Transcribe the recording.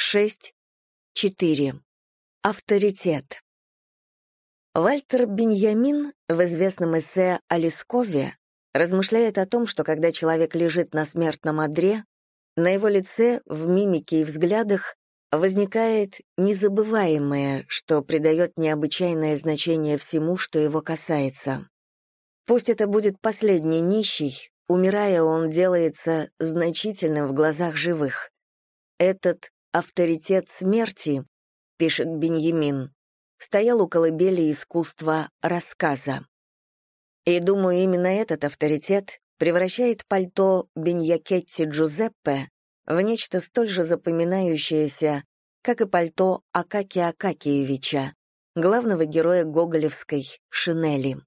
6.4. Авторитет. Вальтер Беньямин в известном эссе о Лескове размышляет о том, что когда человек лежит на смертном одре, на его лице, в мимике и взглядах возникает незабываемое, что придает необычайное значение всему, что его касается. Пусть это будет последний нищий, умирая, он делается значительным в глазах живых. Этот авторитет смерти, пишет Беньямин, стоял у колыбели искусства рассказа. И думаю, именно этот авторитет превращает пальто Беньякетти Джузеппе в нечто столь же запоминающееся, как и пальто Акаки Акакиевича, главного героя гоголевской «Шинели».